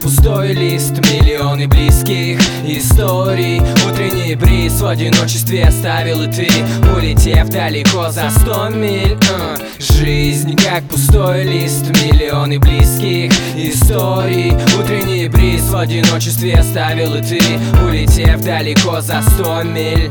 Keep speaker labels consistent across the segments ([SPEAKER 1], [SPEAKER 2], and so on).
[SPEAKER 1] пустой лист Миллионы близких историй. Утренний бриз в одиночестве оставил и ты Улетев далеко за сто миль. Uh. Жизнь как пустой лист Миллионы близких историй. Утренний бриз в одиночестве оставил и ты Улетев далеко за сто миль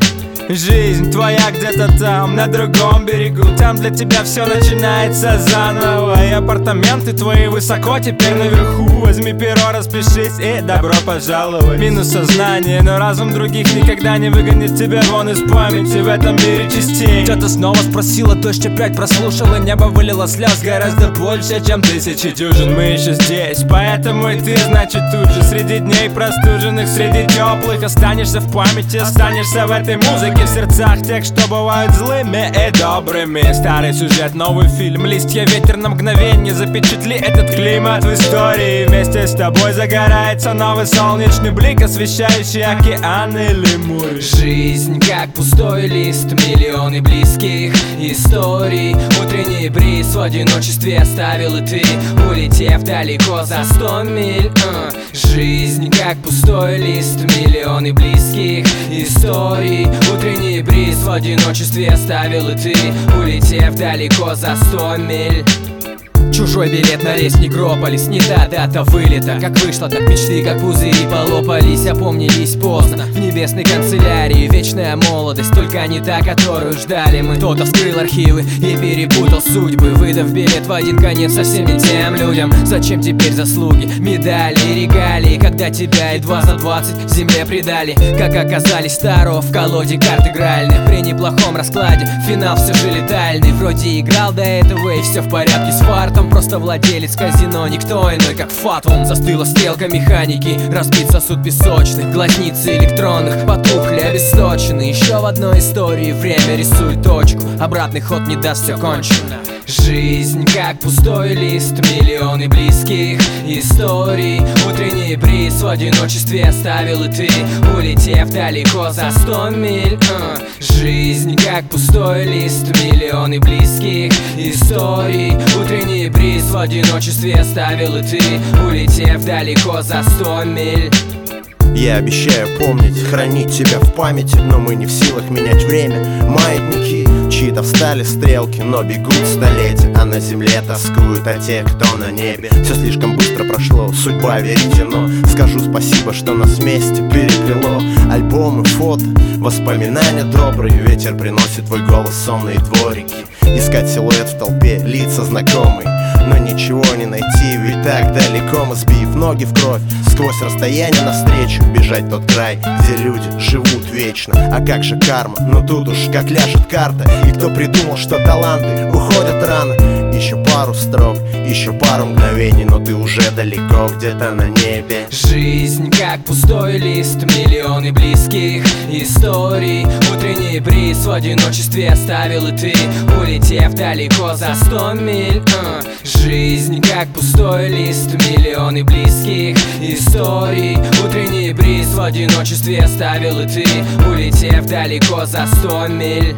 [SPEAKER 2] Жизнь твоя где-то там, на другом берегу. Там для тебя все начинается заново. И апартаменты твои высоко, теперь наверху. Возьми перо, распишись и добро пожаловать. Минус сознание, но разум других никогда не выгонит тебя вон из памяти. В этом мире частей. Кто-то снова спросила, дождь опять прослушала Небо вылило слез гораздо больше, чем тысячи дюжин. Мы еще здесь, поэтому и ты, значит, тут же. Среди дней простуженных, среди теплых Останешься в памяти, останешься в этой музыке в сердцах тех, что бывают злыми и добрыми Старый сюжет, новый фильм, листья, ветер на мгновение Запечатли этот климат в истории. Вместе с тобой загорается новый солнечный блик Освещающий океан или
[SPEAKER 1] Жизнь как пустой лист, миллионы близких историй одиночестве оставил и ты Улетев далеко за сто миль uh. Жизнь как пустой лист, миллионы близких историй Утренний бриз в одиночестве оставил и ты Улетев далеко за сто миль Чужой билет на рейс Некрополис. Не та дата вылета. Как вышло, так мечты, как пузыри полопались. Опомнились поздно. В небесной канцелярии Вечная молодость, только не та, которую ждали мы. Кто-то вскрыл архивы и перепутал судьбы Выдав билет в один конец совсем не тем людям. Зачем теперь заслуги, медали регалии Когда тебя едва за двадцать земле предали? Как оказались старо в колоде карт игральных? При неплохом раскладе финал все же летальный. Вроде играл до этого и все в порядке с фартом просто владелец казино Никто иной, как фатум. Застыла стрелка механики Разбит сосуд песочный Глазницы электронных потухли, обесточены Еще в одной истории время рисует точку Обратный ход не даст, все кончено. Жизнь как пустой лист, миллионы близких историй. Утренний бриз в одиночестве оставил и ты Улетев далеко за сто миль. Uh. Жизнь как пустой лист, миллионы близких историй. Утренний в одиночестве оставил и ты Улетев далеко за сто миль.
[SPEAKER 3] Я обещаю помнить, хранить тебя в памяти Но мы не в силах менять время. Маятники Чьи-то встали стрелки, но бегут столетия А на земле тоскуют о тех, кто на небе. Все слишком быстро прошло, судьба верите, Скажу спасибо, что нас вместе переплело. Альбомы, фото, воспоминания добрые Ветер приносит твой голос сонные дворики. Искать силуэт в толпе, лица знакомые но ничего не найти, ведь так далеко мы сбив ноги в кровь Сквозь расстояние навстречу бежать тот край, где люди живут вечно. А как же карма? Ну тут уж как ляжет карта И кто придумал, что таланты уходят рано? Еще пару строк, еще пару мгновений Но ты уже далеко, где-то на небе.
[SPEAKER 1] Жизнь как пустой лист, миллионы близких историй. Утренний бриз в одиночестве оставил и ты Улетев далеко за сто миль. Uh. Жизнь как пустой лист, миллионы близких историй. Утренний бриз в одиночестве оставил и ты Улетев далеко за сто миль